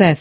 Seth.